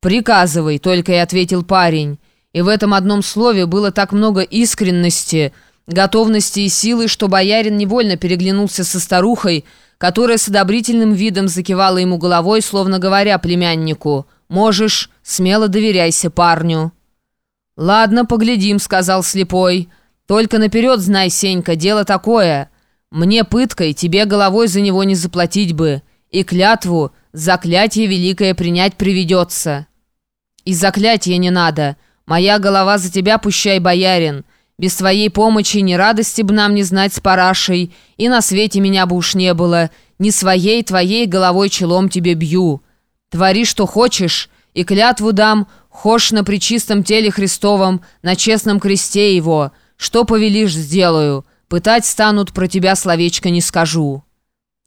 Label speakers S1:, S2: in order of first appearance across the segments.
S1: «Приказывай», — только и ответил парень. И в этом одном слове было так много искренности, готовности и силы, что боярин невольно переглянулся со старухой, которая с одобрительным видом закивала ему головой, словно говоря племяннику «Можешь, смело доверяйся парню». «Ладно, поглядим», — сказал слепой. «Только наперед знай, Сенька, дело такое. Мне пыткой, тебе головой за него не заплатить бы, и клятву, заклятие великое принять приведется». «И заклятия не надо. Моя голова за тебя, пущай, боярин. Без твоей помощи ни радости бы нам не знать с парашей, и на свете меня бы уж не было. Ни своей, твоей головой челом тебе бью. Твори, что хочешь, и клятву дам, хошь на причистом теле Христовом, на честном кресте его. Что повелишь, сделаю. Пытать станут, про тебя словечко не скажу».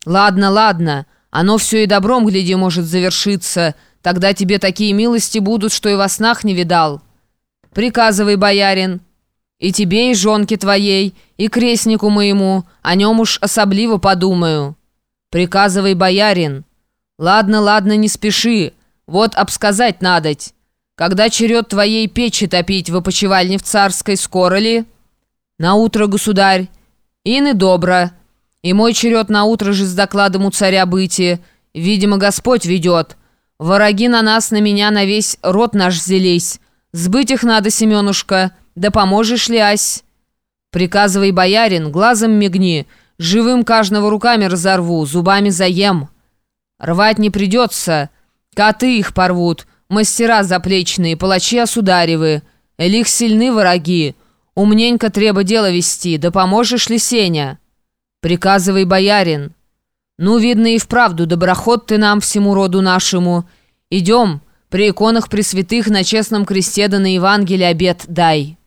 S1: «Ладно, ладно, оно все и добром, гляди, может завершиться». Тогда тебе такие милости будут, что и во снах не видал. Приказывай, боярин. И тебе, и жонке твоей, и крестнику моему, о нем уж особливо подумаю. Приказывай, боярин. Ладно, ладно, не спеши. Вот обсказать надоть. Когда черед твоей печи топить в опочивальне в царской, скоро ли? На утро, государь. Ины добро. И мой черед на утро же с докладом у царя быти. Видимо, Господь ведет». Враги на нас, на меня, на весь род наш взялись. Сбыть их надо, Семенушка, да поможешь ли, ась? Приказывай, боярин, глазом мигни, живым каждого руками разорву, зубами заем. Рвать не придется, коты их порвут, мастера заплечные, палачи осударевы. Элих сильны враги, умненько треба дело вести, да поможешь ли, Сеня? Приказывай, боярин». «Ну, видно, и вправду доброход ты нам всему роду нашему. Идем, при иконах пресвятых на честном кресте да на Евангелие обед дай».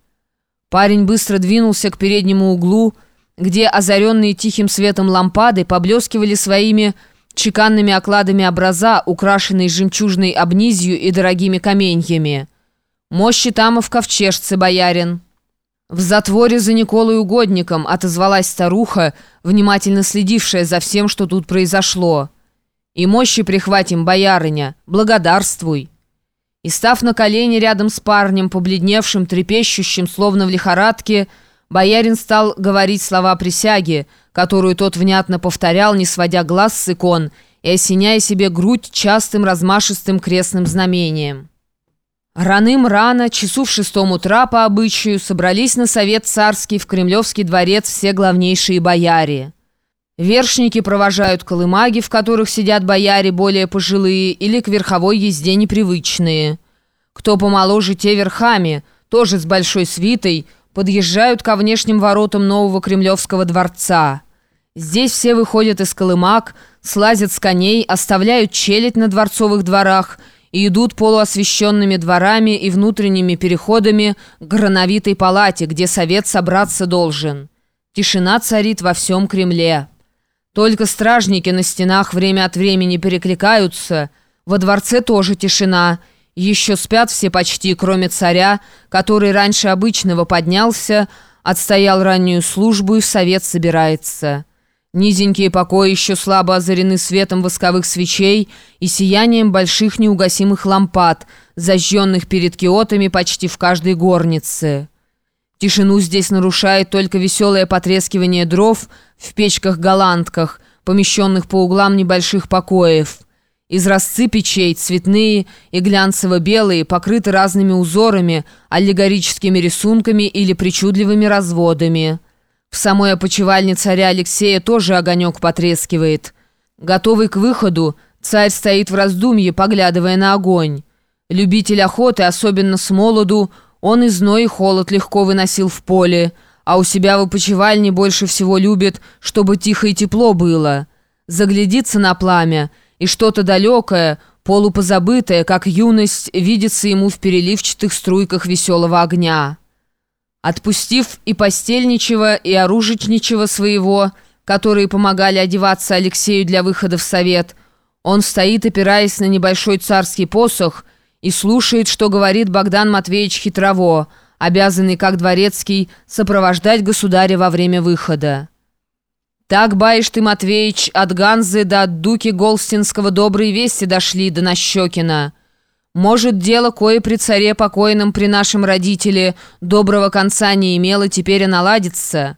S1: Парень быстро двинулся к переднему углу, где озаренные тихим светом лампады поблескивали своими чеканными окладами образа, украшенные жемчужной обнизью и дорогими каменьями. «Мощи там и в ковчежце, боярин». «В затворе за Николой Угодником», — отозвалась старуха, внимательно следившая за всем, что тут произошло. «И мощи прихватим, боярыня, благодарствуй». И став на колени рядом с парнем, побледневшим, трепещущим, словно в лихорадке, боярин стал говорить слова присяги, которую тот внятно повторял, не сводя глаз с икон и осеняя себе грудь частым размашистым крестным знамением. Раным рано, часу в шестом утра по обычаю, собрались на совет царский в Кремлевский дворец все главнейшие бояре. Вершники провожают колымаги, в которых сидят бояре более пожилые или к верховой езде непривычные. Кто помоложе, те верхами, тоже с большой свитой, подъезжают ко внешним воротам нового Кремлевского дворца. Здесь все выходят из колымаг, слазят с коней, оставляют челядь на дворцовых дворах – и идут полуосвещенными дворами и внутренними переходами к грановитой палате, где совет собраться должен. Тишина царит во всем Кремле. Только стражники на стенах время от времени перекликаются. Во дворце тоже тишина. Еще спят все почти, кроме царя, который раньше обычного поднялся, отстоял раннюю службу и в совет собирается». Низенькие покои еще слабо озарены светом восковых свечей и сиянием больших неугасимых лампад, зажженных перед киотами почти в каждой горнице. Тишину здесь нарушает только веселое потрескивание дров в печках-голландках, помещенных по углам небольших покоев. Изразцы печей, цветные и глянцево-белые, покрыты разными узорами, аллегорическими рисунками или причудливыми разводами. В самой опочивальне царя Алексея тоже огонек потрескивает. Готовый к выходу, царь стоит в раздумье, поглядывая на огонь. Любитель охоты, особенно с молоду, он и зной и холод легко выносил в поле, а у себя в опочивальне больше всего любит, чтобы тихо и тепло было. Заглядится на пламя, и что-то далекое, полупозабытое, как юность, видится ему в переливчатых струйках веселого огня». Отпустив и постельничего, и оружечничего своего, которые помогали одеваться Алексею для выхода в совет, он стоит, опираясь на небольшой царский посох, и слушает, что говорит Богдан Матвеевич Хитрово, обязанный, как дворецкий, сопровождать государя во время выхода. Так, баишь ты, Матвеич, от Ганзы до от Дуки Голстинского добрые вести дошли до Нащекина. Может, дело, кое при царе покойном, при нашем родителе, доброго конца не имело, теперь и наладится».